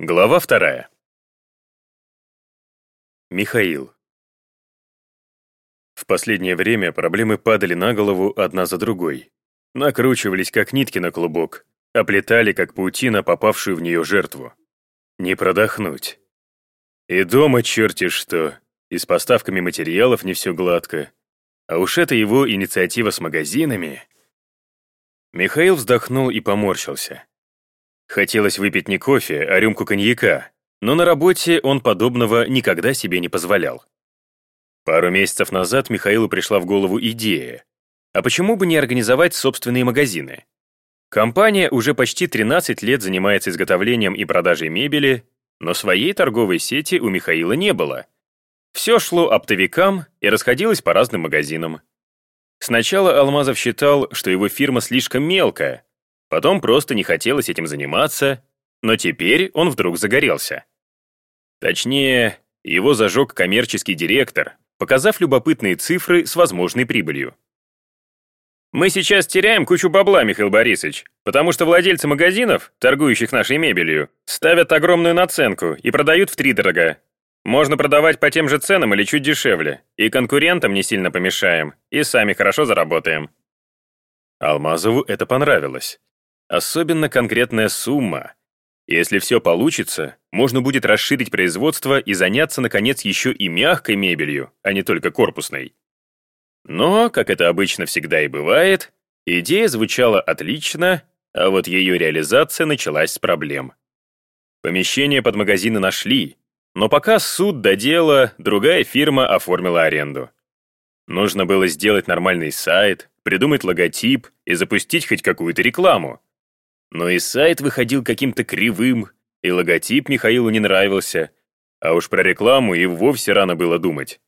Глава вторая. Михаил. В последнее время проблемы падали на голову одна за другой. Накручивались, как нитки на клубок, оплетали, как паутина, попавшую в нее жертву. Не продохнуть. И дома черти что, и с поставками материалов не все гладко. А уж это его инициатива с магазинами. Михаил вздохнул и поморщился. Хотелось выпить не кофе, а рюмку коньяка, но на работе он подобного никогда себе не позволял. Пару месяцев назад Михаилу пришла в голову идея. А почему бы не организовать собственные магазины? Компания уже почти 13 лет занимается изготовлением и продажей мебели, но своей торговой сети у Михаила не было. Все шло оптовикам и расходилось по разным магазинам. Сначала Алмазов считал, что его фирма слишком мелкая, Потом просто не хотелось этим заниматься, но теперь он вдруг загорелся. Точнее, его зажег коммерческий директор, показав любопытные цифры с возможной прибылью. Мы сейчас теряем кучу бабла, Михаил Борисович, потому что владельцы магазинов, торгующих нашей мебелью, ставят огромную наценку и продают втридорога. Можно продавать по тем же ценам или чуть дешевле, и конкурентам не сильно помешаем, и сами хорошо заработаем. Алмазову это понравилось. Особенно конкретная сумма. Если все получится, можно будет расширить производство и заняться, наконец, еще и мягкой мебелью, а не только корпусной. Но, как это обычно всегда и бывает, идея звучала отлично, а вот ее реализация началась с проблем. Помещение под магазины нашли, но пока суд до дела, другая фирма оформила аренду. Нужно было сделать нормальный сайт, придумать логотип и запустить хоть какую-то рекламу. Но и сайт выходил каким-то кривым, и логотип Михаилу не нравился, а уж про рекламу и вовсе рано было думать.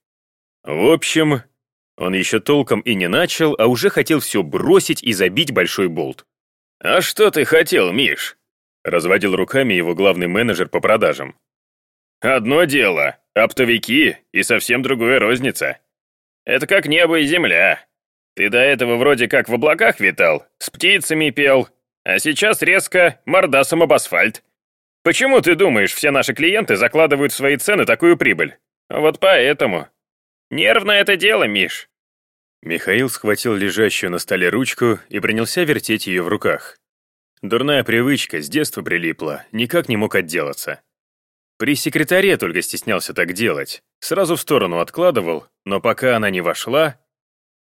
В общем, он еще толком и не начал, а уже хотел все бросить и забить большой болт. «А что ты хотел, Миш?» разводил руками его главный менеджер по продажам. «Одно дело, оптовики, и совсем другое розница. Это как небо и земля. Ты до этого вроде как в облаках витал, с птицами пел, а сейчас резко мордасом об асфальт. Почему ты думаешь, все наши клиенты закладывают в свои цены такую прибыль? Вот поэтому. Нервное это дело, Миш. Михаил схватил лежащую на столе ручку и принялся вертеть ее в руках. Дурная привычка с детства прилипла, никак не мог отделаться. При секретаре только стеснялся так делать. Сразу в сторону откладывал, но пока она не вошла...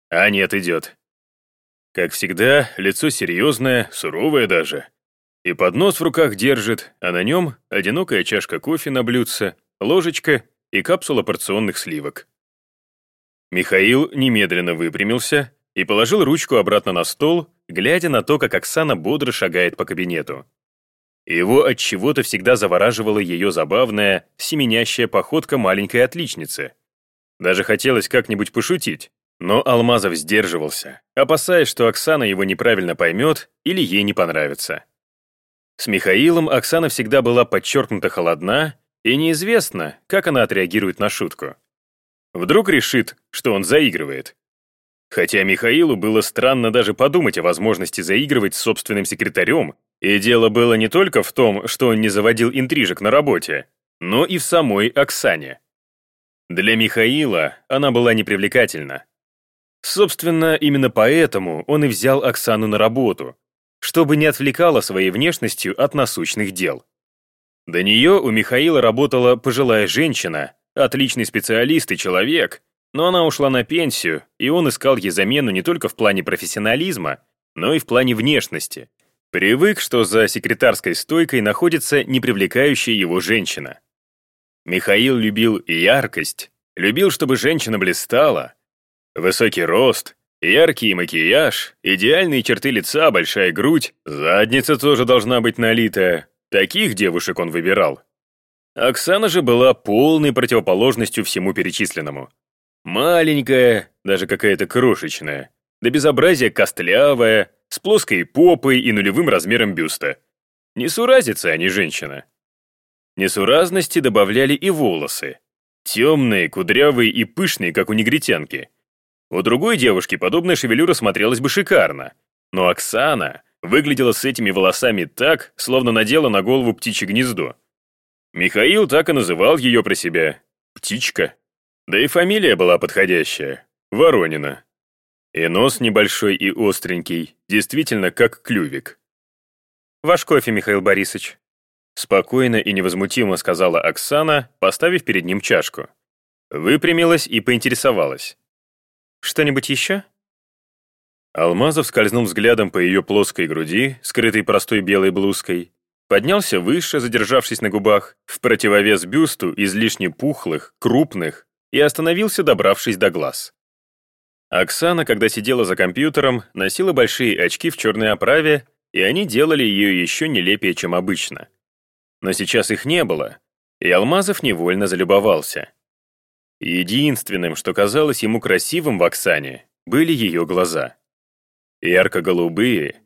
А нет, идет. Как всегда, лицо серьезное, суровое даже. И поднос в руках держит, а на нем одинокая чашка кофе на блюдце, ложечка и капсула порционных сливок. Михаил немедленно выпрямился и положил ручку обратно на стол, глядя на то, как Оксана бодро шагает по кабинету. Его от чего-то всегда завораживала ее забавная, семенящая походка маленькой отличницы. Даже хотелось как-нибудь пошутить. Но Алмазов сдерживался, опасаясь, что Оксана его неправильно поймет или ей не понравится. С Михаилом Оксана всегда была подчеркнуто холодна, и неизвестно, как она отреагирует на шутку. Вдруг решит, что он заигрывает. Хотя Михаилу было странно даже подумать о возможности заигрывать с собственным секретарем, и дело было не только в том, что он не заводил интрижек на работе, но и в самой Оксане. Для Михаила она была непривлекательна. Собственно, именно поэтому он и взял Оксану на работу, чтобы не отвлекала своей внешностью от насущных дел. До нее у Михаила работала пожилая женщина, отличный специалист и человек, но она ушла на пенсию, и он искал ей замену не только в плане профессионализма, но и в плане внешности. Привык, что за секретарской стойкой находится непривлекающая его женщина. Михаил любил яркость, любил, чтобы женщина блистала, Высокий рост, яркий макияж, идеальные черты лица, большая грудь, задница тоже должна быть налитая. Таких девушек он выбирал. Оксана же была полной противоположностью всему перечисленному. Маленькая, даже какая-то крошечная, до безобразия костлявая, с плоской попой и нулевым размером бюста. Несуразица, а не женщина. Несуразности добавляли и волосы. Темные, кудрявые и пышные, как у негритянки – у другой девушки подобная шевелюра смотрелась бы шикарно. Но Оксана выглядела с этими волосами так, словно надела на голову птичье гнездо. Михаил так и называл ее про себя. Птичка. Да и фамилия была подходящая. Воронина. И нос небольшой и остренький, действительно как клювик. «Ваш кофе, Михаил Борисович», — спокойно и невозмутимо сказала Оксана, поставив перед ним чашку. Выпрямилась и поинтересовалась. «Что-нибудь еще?» Алмазов скользнул взглядом по ее плоской груди, скрытой простой белой блузкой, поднялся выше, задержавшись на губах, в противовес бюсту излишне пухлых, крупных, и остановился, добравшись до глаз. Оксана, когда сидела за компьютером, носила большие очки в черной оправе, и они делали ее еще нелепее, чем обычно. Но сейчас их не было, и Алмазов невольно залюбовался. Единственным, что казалось ему красивым в Оксане, были ее глаза. Ярко-голубые,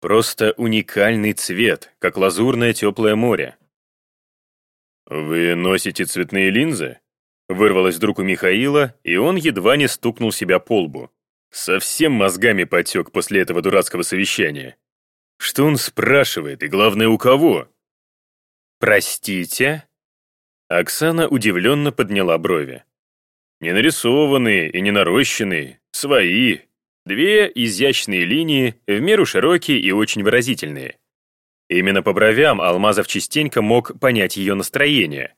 просто уникальный цвет, как лазурное теплое море. «Вы носите цветные линзы?» Вырвалось вдруг у Михаила, и он едва не стукнул себя по лбу. Совсем мозгами потек после этого дурацкого совещания. Что он спрашивает, и главное, у кого? «Простите?» Оксана удивленно подняла брови. Не нарисованные и не нарощенные, свои. Две изящные линии, в меру широкие и очень выразительные. Именно по бровям Алмазов частенько мог понять ее настроение.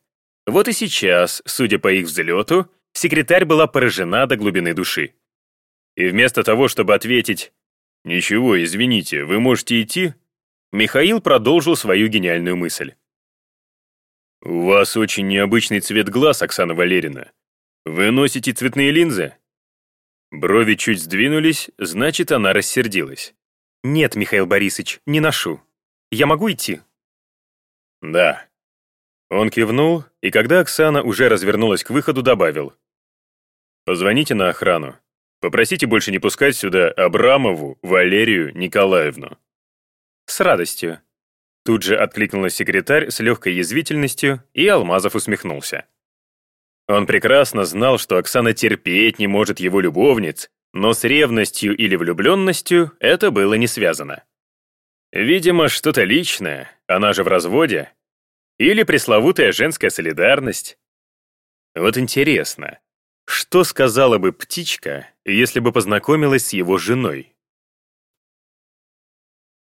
Вот и сейчас, судя по их взлету, секретарь была поражена до глубины души. И вместо того, чтобы ответить «Ничего, извините, вы можете идти», Михаил продолжил свою гениальную мысль. «У вас очень необычный цвет глаз, Оксана Валерьевна. Вы носите цветные линзы?» Брови чуть сдвинулись, значит, она рассердилась. «Нет, Михаил Борисович, не ношу. Я могу идти?» «Да», он кивнул, и когда Оксана уже развернулась к выходу, добавил. «Позвоните на охрану. Попросите больше не пускать сюда Абрамову Валерию Николаевну». «С радостью». Тут же откликнулась секретарь с легкой язвительностью, и Алмазов усмехнулся. Он прекрасно знал, что Оксана терпеть не может его любовниц, но с ревностью или влюбленностью это было не связано. Видимо, что-то личное, она же в разводе, или пресловутая женская солидарность. Вот интересно, что сказала бы птичка, если бы познакомилась с его женой?